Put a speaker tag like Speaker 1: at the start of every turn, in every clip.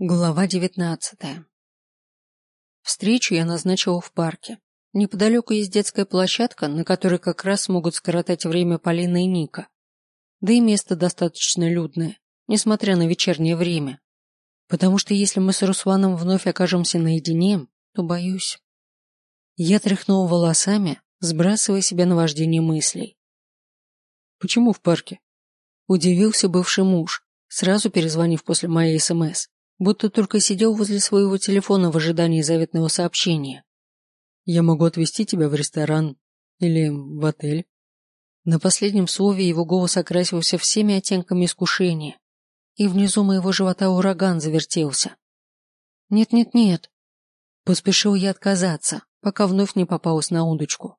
Speaker 1: Глава девятнадцатая. Встречу я назначила в парке. Неподалеку есть детская площадка, на которой как раз смогут скоротать время Полина и Ника. Да и место достаточно людное, несмотря на вечернее время. Потому что если мы с Русланом вновь окажемся наедине, то боюсь. Я тряхнула волосами, сбрасывая себя на вождение мыслей.
Speaker 2: «Почему в парке?»
Speaker 1: Удивился бывший муж, сразу перезвонив после моей СМС будто только сидел возле своего телефона в ожидании заветного сообщения.
Speaker 2: «Я могу отвезти тебя в ресторан или в отель».
Speaker 1: На последнем слове его голос окрасился всеми оттенками искушения, и внизу моего живота ураган завертелся. «Нет-нет-нет», поспешил я отказаться, пока вновь не попалась на удочку.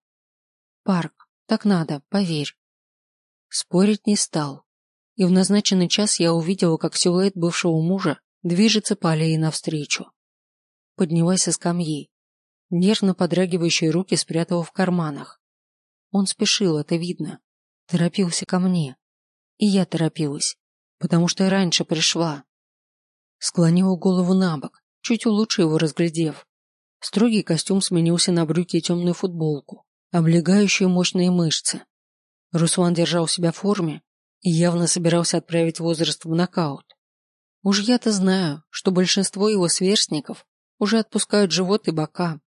Speaker 1: «Парк, так надо, поверь». Спорить не стал, и в назначенный час я увидела, как силуэт бывшего мужа движется по аллее навстречу. Поднялась со скамьи. Нервно подрагивающие руки спрятала в карманах. Он спешил, это видно. Торопился ко мне. И я торопилась, потому что и раньше пришла. Склонила голову на бок, чуть лучше его разглядев. Строгий костюм сменился на брюки и темную футболку, облегающие мощные мышцы. Руслан держал себя в форме и явно собирался отправить возраст в нокаут. Уж я-то знаю, что большинство его сверстников уже отпускают живот и бока.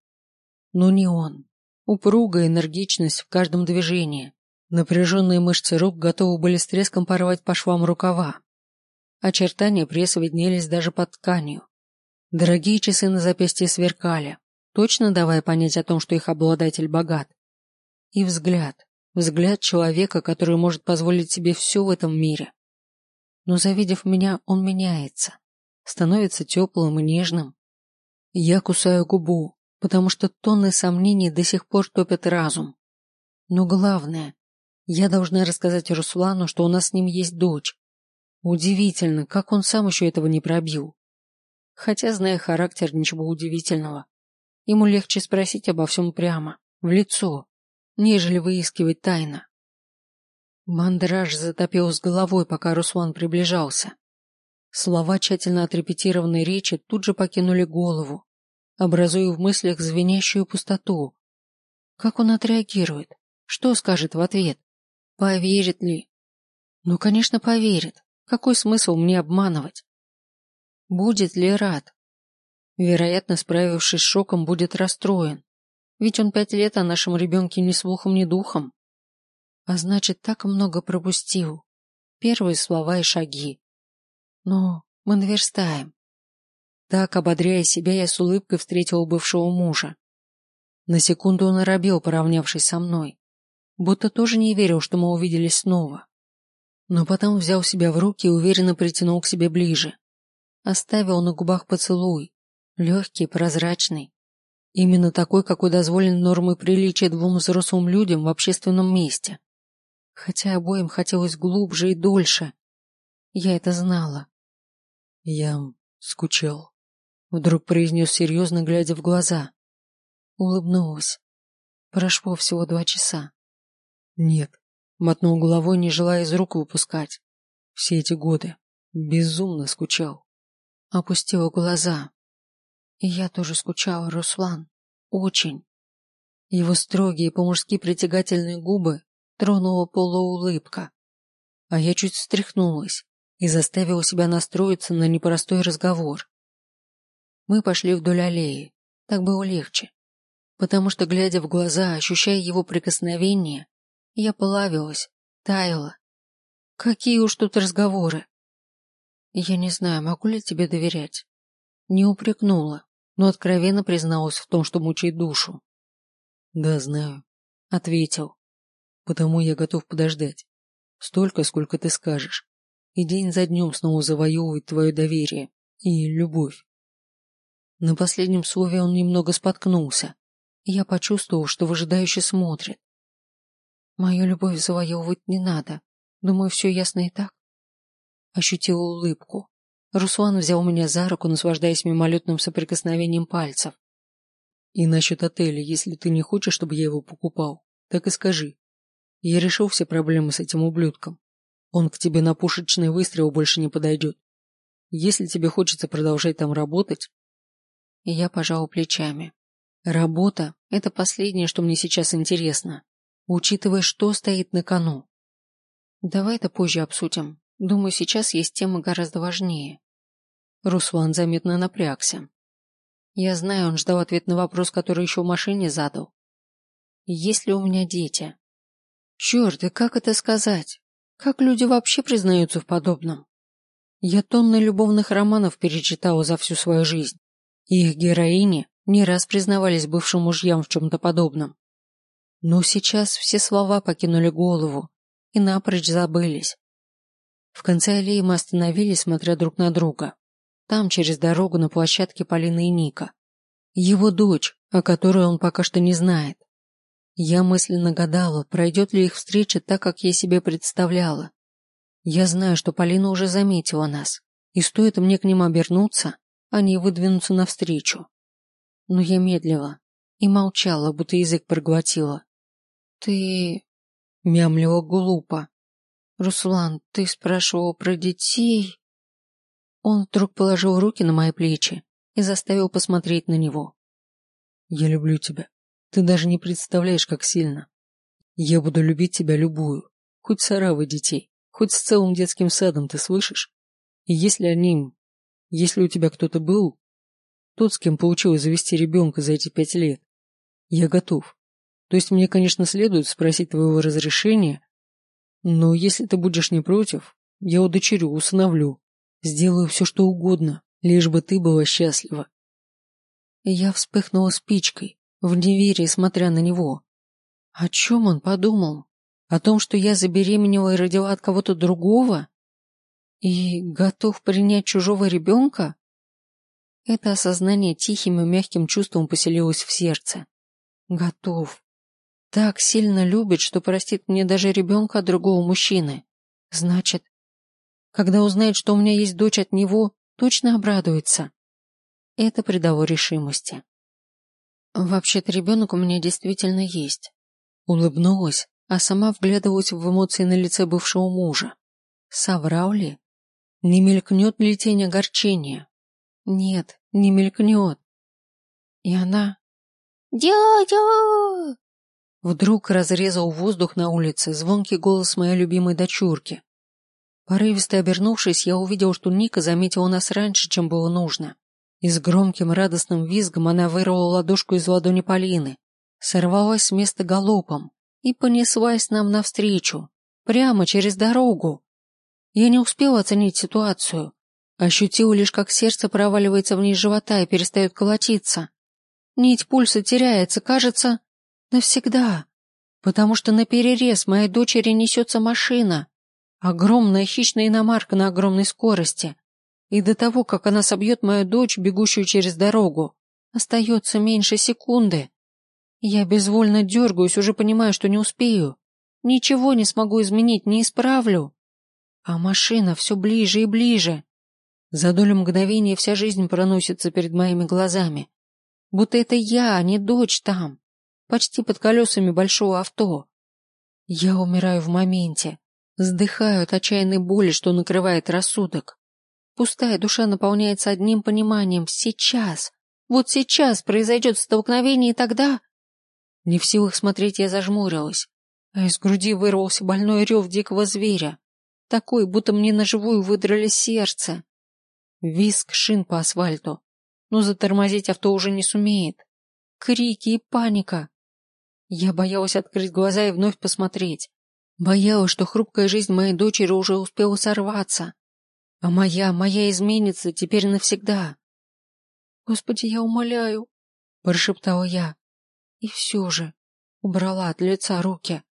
Speaker 1: Но не он. Упругая энергичность в каждом движении. Напряженные мышцы рук готовы были с треском порвать по швам рукава. Очертания пресса виднелись даже под тканью. Дорогие часы на запястье сверкали, точно давая понять о том, что их обладатель богат. И взгляд. Взгляд человека, который может позволить себе все в этом мире но, завидев меня, он меняется, становится теплым и нежным. Я кусаю губу, потому что тонны сомнений до сих пор топят разум. Но главное, я должна рассказать Руслану, что у нас с ним есть дочь. Удивительно, как он сам еще этого не пробил. Хотя, зная характер, ничего удивительного. Ему легче спросить обо всем прямо, в лицо, нежели выискивать тайно. Мандраж затопил с головой, пока Руслан приближался. Слова тщательно отрепетированной речи тут же покинули голову, образуя в мыслях звенящую пустоту. Как он отреагирует? Что скажет в ответ? Поверит ли? Ну, конечно, поверит. Какой смысл мне обманывать? Будет ли рад? Вероятно, справившись с шоком, будет расстроен. Ведь он пять лет о нашем ребенке ни слухом, ни духом. А значит, так много пропустил. Первые слова и шаги. Но мы наверстаем. Так, ободряя себя, я с улыбкой встретил бывшего мужа. На секунду он оробел, поравнявшись со мной. Будто тоже не верил, что мы увиделись снова. Но потом взял себя в руки и уверенно притянул к себе ближе. Оставил на губах поцелуй. Легкий, прозрачный. Именно такой, какой дозволен нормой приличия двум взрослым людям в общественном месте хотя обоим хотелось глубже и дольше. Я это знала.
Speaker 2: Я скучал.
Speaker 1: Вдруг произнес серьезно, глядя в глаза. Улыбнулась. Прошло всего два часа.
Speaker 2: Нет. Мотнул головой, не желая из рук выпускать. Все эти годы. Безумно скучал.
Speaker 1: Опустила глаза. И я тоже скучала, Руслан. Очень. Его строгие по-мужски притягательные губы тронула полуулыбка. А я чуть встряхнулась и заставила себя настроиться на непростой разговор. Мы пошли вдоль аллеи. Так было легче. Потому что, глядя в глаза, ощущая его прикосновение, я плавилась, таяла. Какие уж тут разговоры. Я не знаю, могу ли тебе доверять. Не упрекнула, но откровенно призналась в том, что мучает душу.
Speaker 2: Да, знаю,
Speaker 1: ответил.
Speaker 2: Потому я готов подождать. Столько, сколько ты скажешь. И день за днем снова завоевывать твое доверие и любовь.
Speaker 1: На последнем слове он немного споткнулся. Я почувствовал, что выжидающе смотрит. Мою любовь завоевывать не надо. Думаю, все ясно и так. Ощутила улыбку. Руслан взял меня за руку, наслаждаясь мимолетным соприкосновением пальцев.
Speaker 2: И насчет отеля, если ты не хочешь, чтобы я его покупал, так и скажи. Я решил все проблемы с этим ублюдком. Он к тебе на пушечный выстрел больше не подойдет. Если тебе хочется продолжать там работать...
Speaker 1: Я пожал плечами. Работа – это последнее, что мне сейчас интересно, учитывая, что стоит на кону. Давай это позже обсудим. Думаю, сейчас есть темы гораздо важнее.
Speaker 2: Руслан заметно напрягся.
Speaker 1: Я знаю, он ждал ответ на вопрос, который еще в машине задал. Есть ли у меня дети? Черт, и как это сказать? Как люди вообще признаются в подобном? Я тонны любовных романов перечитала за всю свою жизнь. И их героини не раз признавались бывшим мужьям в чем-то подобном. Но сейчас все слова покинули голову и напрочь забылись. В конце аллеи мы остановились, смотря друг на друга. Там, через дорогу, на площадке Полины и Ника. Его дочь, о которой он пока что не знает. Я мысленно гадала, пройдет ли их встреча так, как я себе представляла. Я знаю, что Полина уже заметила нас, и стоит мне к ним обернуться, они выдвинутся навстречу. Но я медлила и молчала, будто язык проглотила. «Ты...» — мямлила глупо. «Руслан, ты спрашивал про детей?» Он вдруг положил руки на мои плечи и заставил посмотреть на него.
Speaker 2: «Я люблю тебя. Ты даже не представляешь, как сильно. Я буду любить тебя любую, хоть с оравой детей. Хоть с целым детским садом, ты слышишь? И если они... Если у тебя кто-то был, тот, с кем получилось завести ребенка за эти пять лет, я готов. То есть мне, конечно, следует спросить твоего разрешения, но если ты будешь не против, я удочерю, усыновлю, сделаю все, что угодно, лишь бы ты была счастлива.
Speaker 1: Я вспыхнула спичкой, в неверии смотря на него. О чем он подумал? О том, что я забеременела и родила от кого-то другого? И готов принять чужого ребенка? Это осознание тихим и мягким чувством поселилось в сердце. Готов. Так сильно любит, что простит мне даже ребенка от другого мужчины. Значит, когда узнает, что у меня есть дочь от него, точно обрадуется. Это придало решимости. Вообще-то ребенок у меня действительно есть. Улыбнулась, а сама вглядывалась в эмоции на лице бывшего мужа. Соврал ли? Не мелькнет ли тень огорчения? Нет, не мелькнет. И она... «Дядя!» Вдруг разрезал воздух на улице звонкий голос моей любимой дочурки. Порывисто обернувшись, я увидел, что Ника заметила нас раньше, чем было нужно. И с громким радостным визгом она вырвала ладошку из ладони Полины, сорвалась с места галопом, и понеслась нам навстречу, прямо через дорогу. Я не успела оценить ситуацию, ощутила лишь, как сердце проваливается вниз живота и перестает колотиться. Нить пульса теряется, кажется, навсегда, потому что на перерез моей дочери несется машина, огромная хищная иномарка на огромной скорости, и до того, как она собьет мою дочь, бегущую через дорогу, остается меньше секунды. Я безвольно дергаюсь, уже понимаю, что не успею. Ничего не смогу изменить, не исправлю. А машина все ближе и ближе. За долю мгновения вся жизнь проносится перед моими глазами. Будто это я, а не дочь там, почти под колесами большого авто. Я умираю в моменте, вздыхаю от отчаянной боли, что накрывает рассудок. Пустая душа наполняется одним пониманием. Сейчас, вот сейчас произойдет столкновение, и тогда... Не в силах смотреть, я зажмурилась, а из груди вырвался больной рев дикого зверя, такой, будто мне на живую выдрали сердце. Виск шин по асфальту, но затормозить авто уже не сумеет. Крики и паника. Я боялась открыть глаза и вновь посмотреть. Боялась, что хрупкая жизнь моей дочери уже успела сорваться. А моя, моя изменится теперь навсегда. Господи, я умоляю, прошептала я. И все же убрала от лица руки,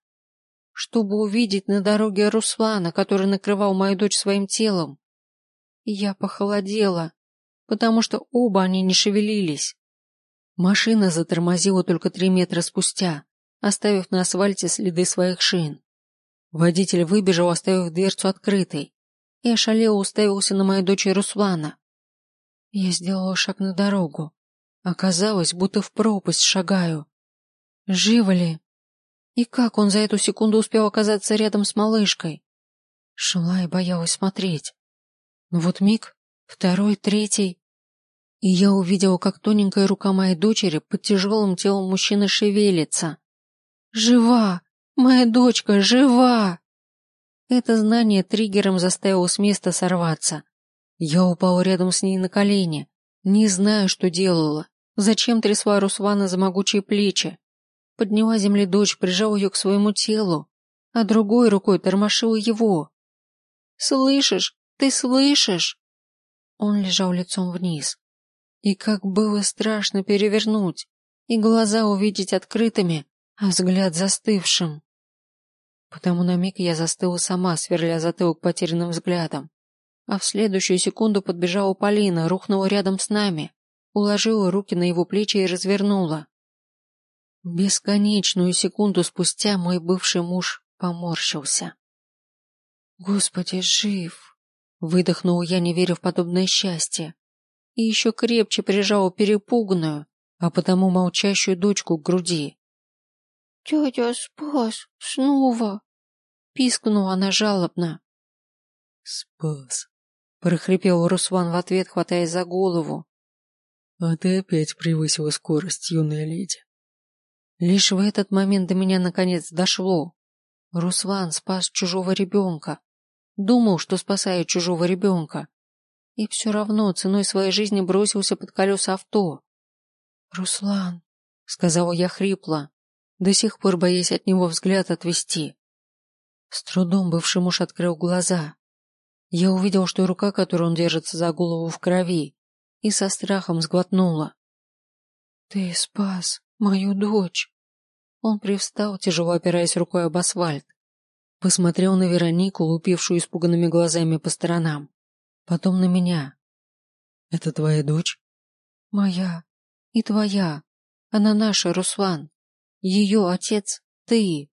Speaker 1: чтобы увидеть на дороге Руслана, который накрывал мою дочь своим телом. Я похолодела, потому что оба они не шевелились. Машина затормозила только три метра спустя, оставив на асфальте следы своих шин. Водитель выбежал, оставив дверцу открытой, и ошалело уставился на мою дочь Руслана. Я сделала шаг на дорогу. Оказалось, будто в пропасть шагаю. Живо ли? И как он за эту секунду успел оказаться рядом с малышкой? Шла и боялась смотреть. Но вот миг, второй, третий. И я увидела, как тоненькая рука моей дочери под тяжелым телом мужчины шевелится. Жива! Моя дочка жива! Это знание триггером заставило с места сорваться. Я упала рядом с ней на колени, не зная, что делала. Зачем трясла Русвана за могучие плечи? Подняла земли дочь, прижала ее к своему телу, а другой рукой тормошила его. «Слышишь? Ты слышишь?» Он лежал лицом вниз. И как было страшно перевернуть, и глаза увидеть открытыми, а взгляд застывшим. Потому на миг я застыла сама, сверля затылок потерянным взглядом. А в следующую секунду подбежала Полина, рухнула рядом с нами, уложила руки на его плечи и развернула. Бесконечную секунду спустя мой бывший муж поморщился. Господи, жив! Выдохнула я, не веря в подобное счастье. И еще крепче прижала перепуганную, а потому молчащую дочку к груди. «Дядя спас! Снова!» Пискнула она жалобно.
Speaker 2: «Спас!»
Speaker 1: — прохрипел Руслан в ответ, хватаясь за голову.
Speaker 2: «А ты опять превысила скорость, юная леди».
Speaker 1: Лишь в этот момент до меня наконец дошло. Руслан спас чужого ребенка. Думал, что спасает чужого ребенка. И все равно ценой своей жизни бросился под колеса авто. «Руслан», — сказала я хрипло, до сих пор боясь от него взгляд отвести. С трудом бывший муж открыл глаза. Я увидел, что рука, которую он держится за голову в крови, и со страхом сглотнула. «Ты спас мою дочь!» Он привстал, тяжело опираясь рукой об асфальт. Посмотрел на Веронику, лупившую испуганными глазами по сторонам. Потом на меня.
Speaker 2: «Это твоя дочь?»
Speaker 1: «Моя. И твоя. Она наша, Руслан. Ее отец — ты».